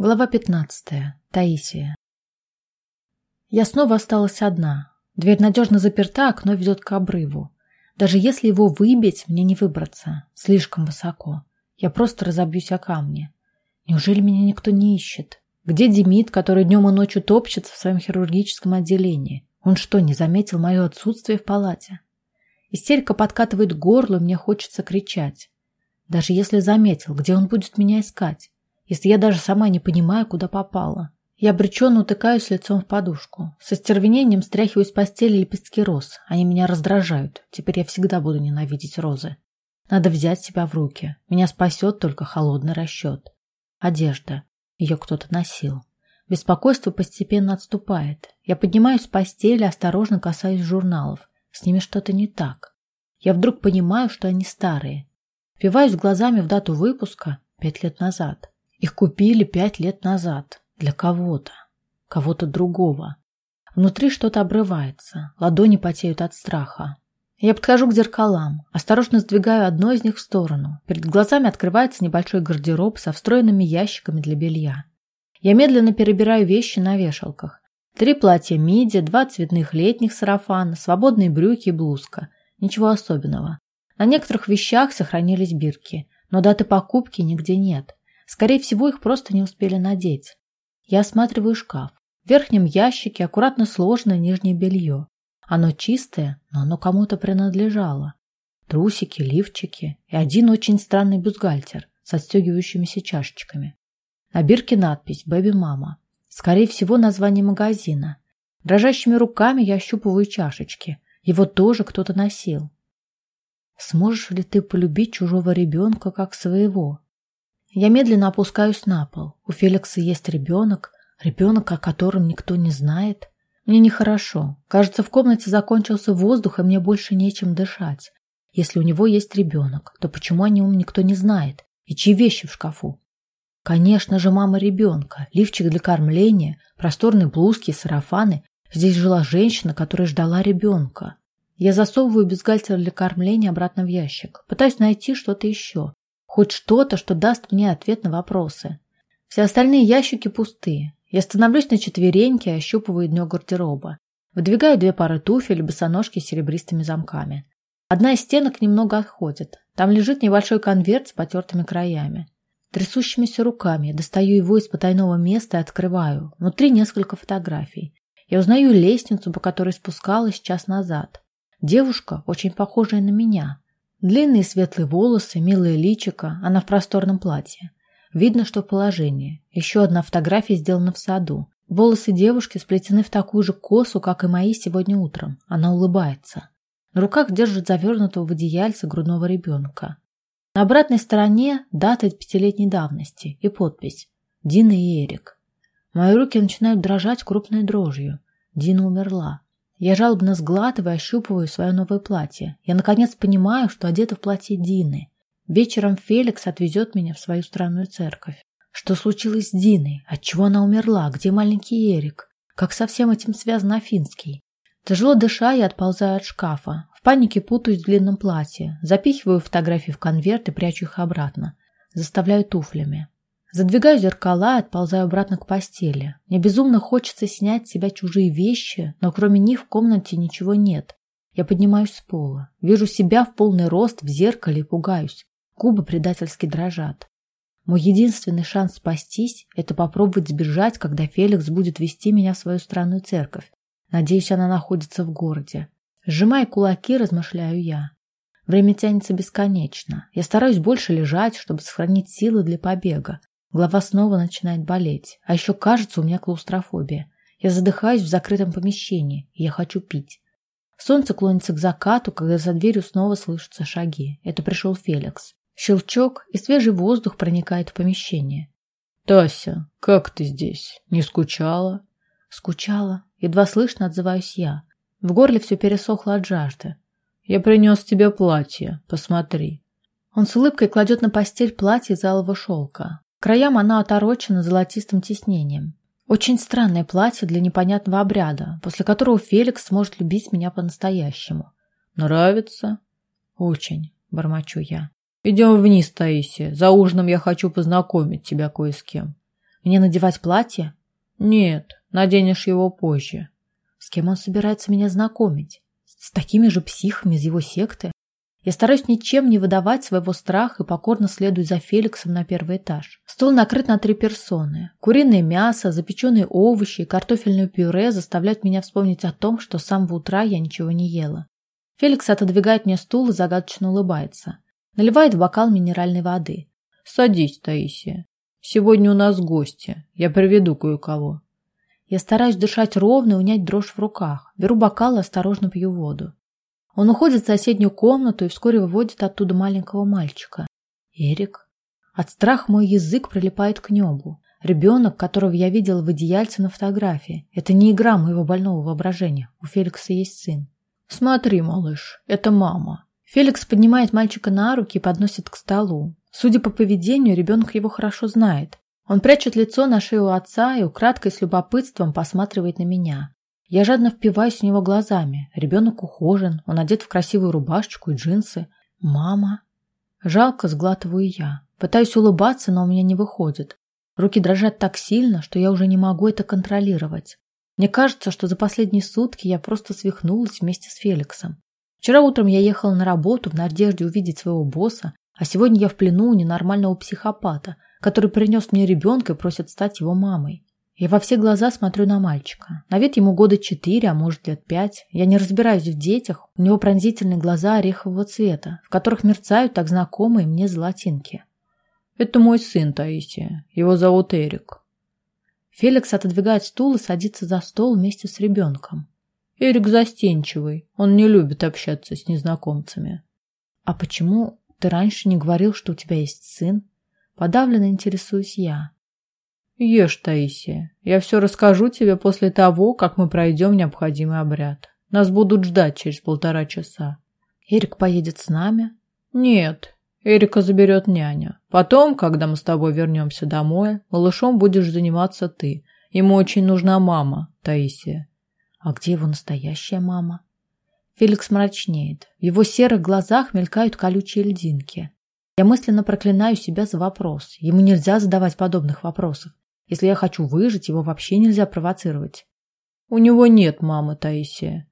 Глава 15. Таисия. Я снова осталась одна. Дверь надежно заперта, окно ведет к обрыву. Даже если его выбить, мне не выбраться. Слишком высоко. Я просто разобьюсь о камни. Неужели меня никто не ищет? Где Демид, который днем и ночью топчется в своем хирургическом отделении? Он что, не заметил мое отсутствие в палате? Истерика подкатывает горло, мне хочется кричать. Даже если заметил, где он будет меня искать? Если я даже сама не понимаю, куда попала. Я обреченно утыкаюсь лицом в подушку. Со стервенением стряхиваю с постели лепестки роз. Они меня раздражают. Теперь я всегда буду ненавидеть розы. Надо взять себя в руки. Меня спасет только холодный расчет. Одежда. Ее кто-то носил. Беспокойство постепенно отступает. Я поднимаюсь с постели, осторожно касаюсь журналов. С ними что-то не так. Я вдруг понимаю, что они старые. Впиваюсь глазами в дату выпуска пять лет назад. Их купили пять лет назад. Для кого-то. Кого-то другого. Внутри что-то обрывается. Ладони потеют от страха. Я подхожу к зеркалам. Осторожно сдвигаю одно из них в сторону. Перед глазами открывается небольшой гардероб со встроенными ящиками для белья. Я медленно перебираю вещи на вешалках. Три платья миди, два цветных летних сарафана, свободные брюки и блузка. Ничего особенного. На некоторых вещах сохранились бирки, но даты покупки нигде нет. Скорее всего, их просто не успели надеть. Я осматриваю шкаф. В верхнем ящике аккуратно сложено нижнее белье. Оно чистое, но оно кому-то принадлежало. Трусики, лифчики и один очень странный бюстгальтер с отстегивающимися чашечками. На бирке надпись «Бэби Мама». Скорее всего, название магазина. Дрожащими руками я ощупываю чашечки. Его тоже кто-то носил. Сможешь ли ты полюбить чужого ребенка как своего? Я медленно опускаюсь на пол. У Феликса есть ребенок, ребенок, о котором никто не знает. Мне нехорошо. Кажется, в комнате закончился воздух, и мне больше нечем дышать. Если у него есть ребенок, то почему о нем никто не знает? И чьи вещи в шкафу? Конечно же, мама ребенка, лифчик для кормления, просторные блузки и сарафаны. Здесь жила женщина, которая ждала ребенка. Я засовываю бюстгальтер для кормления обратно в ящик. Пытаюсь найти что-то еще. Хоть что-то, что даст мне ответ на вопросы. Все остальные ящики пустые. Я становлюсь на четвереньки и ощупываю дно гардероба. Выдвигаю две пары туфель босоножки с серебристыми замками. Одна из стенок немного отходит. Там лежит небольшой конверт с потертыми краями. Трясущимися руками я достаю его из потайного места и открываю. Внутри несколько фотографий. Я узнаю лестницу, по которой спускалась час назад. Девушка, очень похожая на меня. Длинные светлые волосы, милое личико, она в просторном платье. Видно, что в положении. Еще одна фотография сделана в саду. Волосы девушки сплетены в такую же косу, как и мои сегодня утром. Она улыбается. На руках держит завернутого в одеяльце грудного ребенка. На обратной стороне дата пятилетней давности и подпись «Дина и Эрик». Мои руки начинают дрожать крупной дрожью. Дина умерла. Я жалобно сглатываю ощупываю свое новое платье. Я, наконец, понимаю, что одета в платье Дины. Вечером Феликс отвезет меня в свою странную церковь. Что случилось с Диной? Отчего она умерла? Где маленький Эрик? Как со всем этим связан Афинский? Тяжело дыша, я отползаю от шкафа. В панике путаюсь в длинном платье. Запихиваю фотографии в конверт и прячу их обратно. Заставляю туфлями. Задвигаю зеркала и отползаю обратно к постели. Мне безумно хочется снять с себя чужие вещи, но кроме них в комнате ничего нет. Я поднимаюсь с пола. Вижу себя в полный рост в зеркале и пугаюсь. Губы предательски дрожат. Мой единственный шанс спастись – это попробовать сбежать, когда Феликс будет вести меня в свою странную церковь. Надеюсь, она находится в городе. Сжимая кулаки, размышляю я. Время тянется бесконечно. Я стараюсь больше лежать, чтобы сохранить силы для побега. Голова снова начинает болеть. А еще кажется, у меня клаустрофобия. Я задыхаюсь в закрытом помещении, и я хочу пить. Солнце клонится к закату, когда за дверью снова слышатся шаги. Это пришел Феликс. Щелчок, и свежий воздух проникает в помещение. «Тася, как ты здесь? Не скучала?» «Скучала. Едва слышно отзываюсь я. В горле все пересохло от жажды. Я принес тебе платье. Посмотри». Он с улыбкой кладет на постель платье из алого шелка. Краям она оторочена золотистым тиснением. Очень странное платье для непонятного обряда, после которого Феликс сможет любить меня по-настоящему. Нравится? Очень, бормочу я. Идем вниз, Таисия. За ужином я хочу познакомить тебя кое с кем. Мне надевать платье? Нет, наденешь его позже. С кем он собирается меня знакомить? С такими же психами из его секты? Я стараюсь ничем не выдавать своего страха и покорно следую за Феликсом на первый этаж. Стол накрыт на три персоны. Куриное мясо, запеченные овощи и картофельное пюре заставляют меня вспомнить о том, что с самого утра я ничего не ела. Феликс отодвигает мне стул и загадочно улыбается. Наливает в бокал минеральной воды. «Садись, Таисия. Сегодня у нас гости. Я приведу кое-кого». Я стараюсь дышать ровно и унять дрожь в руках. Беру бокал и осторожно пью воду. Он уходит в соседнюю комнату и вскоре выводит оттуда маленького мальчика. Эрик. От страха мой язык прилипает к небу. Ребенок, которого я видела в идеальце на фотографии. Это не игра моего больного воображения. У Феликса есть сын. Смотри, малыш, это мама. Феликс поднимает мальчика на руки и подносит к столу. Судя по поведению, ребенок его хорошо знает. Он прячет лицо на шею отца и украдкой с любопытством посматривает на меня. Я жадно впиваюсь в него глазами. Ребенок ухожен, он одет в красивую рубашечку и джинсы. Мама. Жалко сглатываю я. Пытаюсь улыбаться, но у меня не выходит. Руки дрожат так сильно, что я уже не могу это контролировать. Мне кажется, что за последние сутки я просто свихнулась вместе с Феликсом. Вчера утром я ехала на работу в надежде увидеть своего босса, а сегодня я в плену у ненормального психопата, который принес мне ребенка и просит стать его мамой. Я во все глаза смотрю на мальчика. На вид ему года четыре, а может лет пять. Я не разбираюсь в детях. У него пронзительные глаза орехового цвета, в которых мерцают так знакомые мне золотинки. Это мой сын, Таисия. Его зовут Эрик. Феликс отодвигает стул и садится за стол вместе с ребенком. Эрик застенчивый. Он не любит общаться с незнакомцами. А почему ты раньше не говорил, что у тебя есть сын? Подавленно интересуюсь я. Ешь, Таисия. Я все расскажу тебе после того, как мы пройдем необходимый обряд. Нас будут ждать через полтора часа. Эрик поедет с нами? Нет, Эрика заберет няня. Потом, когда мы с тобой вернемся домой, малышом будешь заниматься ты. Ему очень нужна мама, Таисия. А где его настоящая мама? Феликс мрачнеет. В его серых глазах мелькают колючие льдинки. Я мысленно проклинаю себя за вопрос. Ему нельзя задавать подобных вопросов. Если я хочу выжить, его вообще нельзя провоцировать. У него нет мамы, Таисия.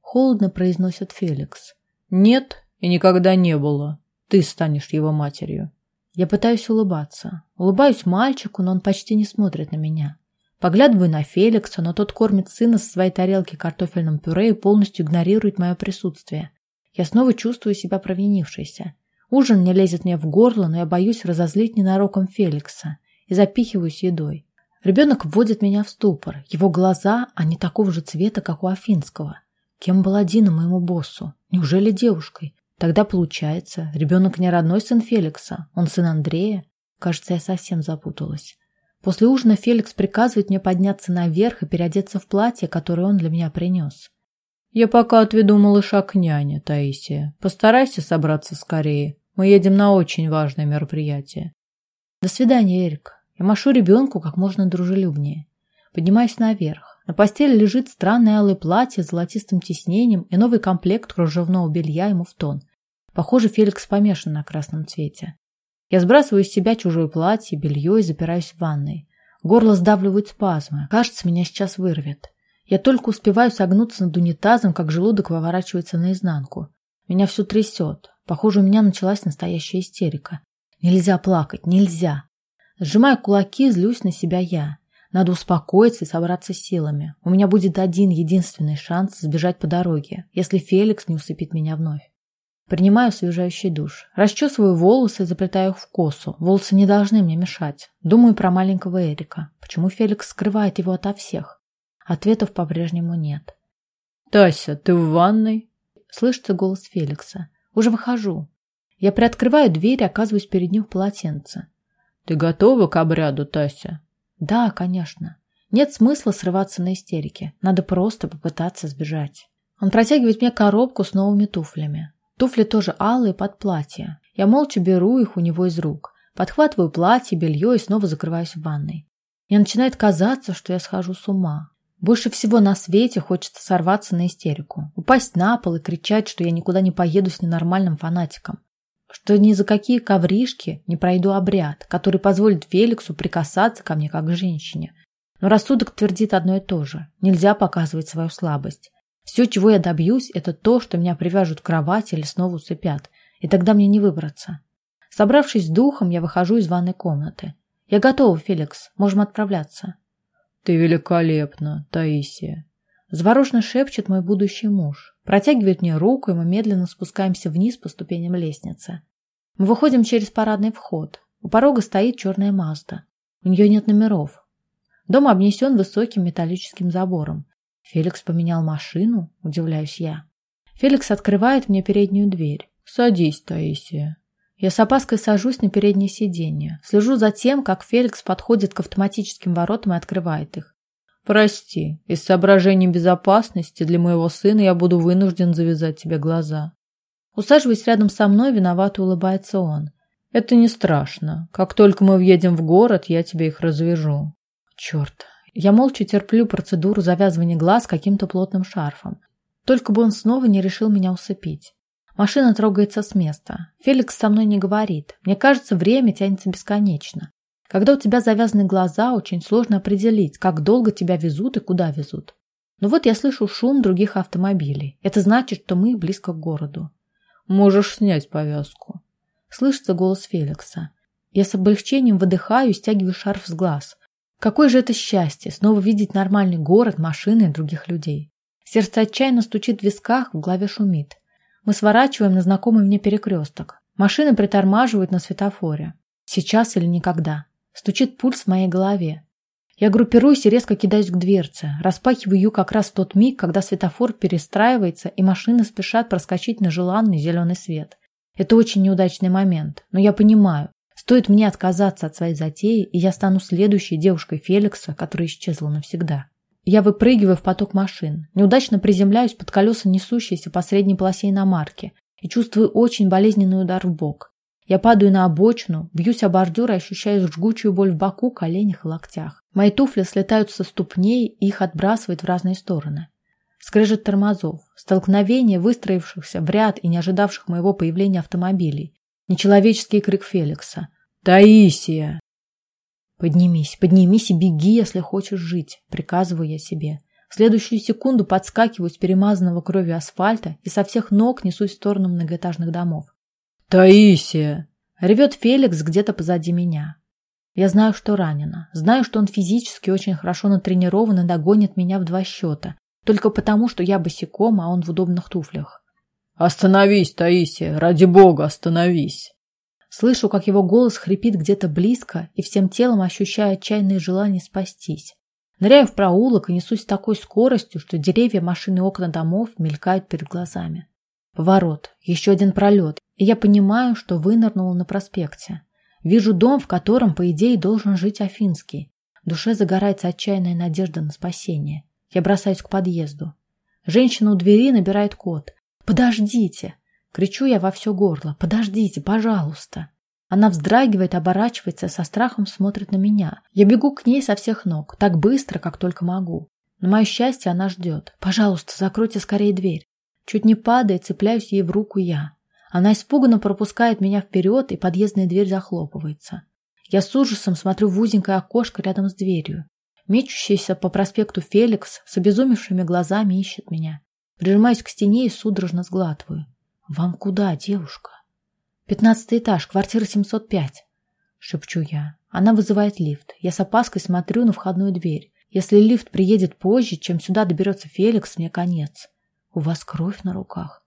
Холодно произносит Феликс. Нет и никогда не было. Ты станешь его матерью. Я пытаюсь улыбаться. Улыбаюсь мальчику, но он почти не смотрит на меня. Поглядываю на Феликса, но тот кормит сына со своей тарелки картофельным пюре и полностью игнорирует мое присутствие. Я снова чувствую себя провинившейся. Ужин не лезет мне в горло, но я боюсь разозлить ненароком Феликса и запихиваюсь едой. Ребенок вводит меня в ступор. Его глаза, они такого же цвета, как у Афинского. Кем был один моему боссу? Неужели девушкой? Тогда получается, ребенок не родной сын Феликса, он сын Андрея. Кажется, я совсем запуталась. После ужина Феликс приказывает мне подняться наверх и переодеться в платье, которое он для меня принес. Я пока отведу малыша к няне, Таисия. Постарайся собраться скорее. Мы едем на очень важное мероприятие. До свидания, Эрик. Я машу ребенку как можно дружелюбнее. Поднимаюсь наверх. На постели лежит странное алое платье с золотистым тиснением и новый комплект кружевного белья ему в тон. Похоже, Феликс помешан на красном цвете. Я сбрасываю из себя чужое платье, белье и запираюсь в ванной. Горло сдавливают спазмы. Кажется, меня сейчас вырвет. Я только успеваю согнуться над унитазом, как желудок выворачивается наизнанку. Меня все трясет. Похоже, у меня началась настоящая истерика. Нельзя плакать, нельзя. Сжимая кулаки, злюсь на себя я. Надо успокоиться и собраться силами. У меня будет один единственный шанс сбежать по дороге, если Феликс не усыпит меня вновь. Принимаю освежающий душ. Расчесываю волосы и заплетаю их в косу. Волосы не должны мне мешать. Думаю про маленького Эрика. Почему Феликс скрывает его ото всех? Ответов по-прежнему нет. «Тася, ты в ванной?» Слышится голос Феликса. «Уже выхожу. Я приоткрываю дверь и оказываюсь перед ним в полотенце. «Ты готова к обряду, Тася?» «Да, конечно. Нет смысла срываться на истерике. Надо просто попытаться сбежать». Он протягивает мне коробку с новыми туфлями. Туфли тоже алые под платье. Я молча беру их у него из рук. Подхватываю платье, белье и снова закрываюсь в ванной. Мне начинает казаться, что я схожу с ума. Больше всего на свете хочется сорваться на истерику. Упасть на пол и кричать, что я никуда не поеду с ненормальным фанатиком. Что ни за какие ковришки не пройду обряд, который позволит Феликсу прикасаться ко мне как к женщине. Но рассудок твердит одно и то же. Нельзя показывать свою слабость. Все, чего я добьюсь, это то, что меня привяжут к кровати или снова усыпят. И тогда мне не выбраться. Собравшись с духом, я выхожу из ванной комнаты. Я готова, Феликс. Можем отправляться. Ты великолепна, Таисия. Завороженно шепчет мой будущий муж. Протягивает мне руку, и мы медленно спускаемся вниз по ступеням лестницы. Мы выходим через парадный вход. У порога стоит черная Мазда. У нее нет номеров. Дом обнесен высоким металлическим забором. Феликс поменял машину, удивляюсь я. Феликс открывает мне переднюю дверь. Садись, Таисия. Я с опаской сажусь на переднее сиденье. Слежу за тем, как Феликс подходит к автоматическим воротам и открывает их. Прости, из соображений безопасности для моего сына я буду вынужден завязать тебе глаза. Усаживаясь рядом со мной, виновато улыбается он. Это не страшно. Как только мы въедем в город, я тебе их развяжу. Черт. Я молча терплю процедуру завязывания глаз каким-то плотным шарфом. Только бы он снова не решил меня усыпить. Машина трогается с места. Феликс со мной не говорит. Мне кажется, время тянется бесконечно. Когда у тебя завязаны глаза, очень сложно определить, как долго тебя везут и куда везут. Но вот я слышу шум других автомобилей. Это значит, что мы близко к городу. Можешь снять повязку. Слышится голос Феликса. Я с облегчением выдыхаю и стягиваю шарф с глаз. Какое же это счастье снова видеть нормальный город, машины и других людей. Сердце отчаянно стучит в висках, в голове шумит. Мы сворачиваем на знакомый мне перекресток. Машины притормаживают на светофоре. Сейчас или никогда. Стучит пульс в моей голове. Я группируюсь и резко кидаюсь к дверце. Распахиваю ее как раз в тот миг, когда светофор перестраивается, и машины спешат проскочить на желанный зеленый свет. Это очень неудачный момент, но я понимаю, стоит мне отказаться от своей затеи, и я стану следующей девушкой Феликса, которая исчезла навсегда. Я выпрыгиваю в поток машин, неудачно приземляюсь под колеса несущейся по средней полосе иномарки и чувствую очень болезненный удар в бок. Я падаю на обочину, бьюсь о бордюр и ощущаю жгучую боль в боку, коленях и локтях. Мои туфли слетают со ступней, и их отбрасывает в разные стороны. Скрежет тормозов, столкновение выстроившихся в ряд и не ожидавших моего появления автомобилей. Нечеловеческий крик Феликса. «Таисия!» «Поднимись, поднимись и беги, если хочешь жить», — приказываю я себе. В следующую секунду подскакиваю с перемазанного кровью асфальта и со всех ног несусь в сторону многоэтажных домов. «Таисия!» — ревет Феликс где-то позади меня. Я знаю, что ранена. Знаю, что он физически очень хорошо натренирован и догонит меня в два счета. Только потому, что я босиком, а он в удобных туфлях. «Остановись, Таисия! Ради бога, остановись!» Слышу, как его голос хрипит где-то близко, и всем телом ощущаю отчаянное желание спастись. Ныряю в проулок и несусь с такой скоростью, что деревья, машины окна домов мелькают перед глазами. Поворот, еще один пролет, и я понимаю, что вынырнула на проспекте. Вижу дом, в котором, по идее, должен жить Афинский. В душе загорается отчаянная надежда на спасение. Я бросаюсь к подъезду. Женщина у двери набирает код. «Подождите!» Кричу я во все горло. «Подождите, пожалуйста!» Она вздрагивает, оборачивается, со страхом смотрит на меня. Я бегу к ней со всех ног, так быстро, как только могу. На мое счастье она ждет. «Пожалуйста, закройте скорее дверь». Чуть не падая, цепляюсь ей в руку я. Она испуганно пропускает меня вперед, и подъездная дверь захлопывается. Я с ужасом смотрю в узенькое окошко рядом с дверью. Мечущийся по проспекту Феликс с обезумевшими глазами ищет меня. Прижимаюсь к стене и судорожно сглатываю. «Вам куда, девушка?» «Пятнадцатый этаж, квартира 705», — шепчу я. Она вызывает лифт. Я с опаской смотрю на входную дверь. Если лифт приедет позже, чем сюда доберется Феликс, мне конец. У вас кровь на руках.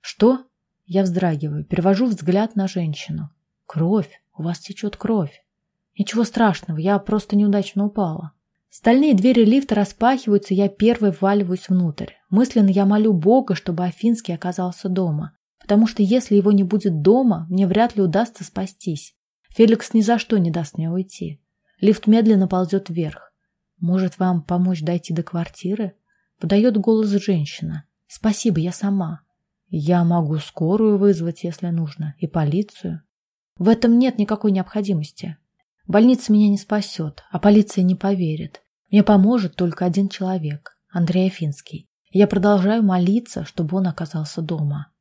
Что? Я вздрагиваю, перевожу взгляд на женщину. Кровь. У вас течет кровь. Ничего страшного, я просто неудачно упала. Стальные двери лифта распахиваются, я первой вваливаюсь внутрь. Мысленно я молю Бога, чтобы Афинский оказался дома. Потому что если его не будет дома, мне вряд ли удастся спастись. Феликс ни за что не даст мне уйти. Лифт медленно ползет вверх. «Может, вам помочь дойти до квартиры?» Подает голос женщина. «Спасибо, я сама. Я могу скорую вызвать, если нужно, и полицию. В этом нет никакой необходимости. Больница меня не спасет, а полиция не поверит. Мне поможет только один человек – Андрей Афинский. Я продолжаю молиться, чтобы он оказался дома.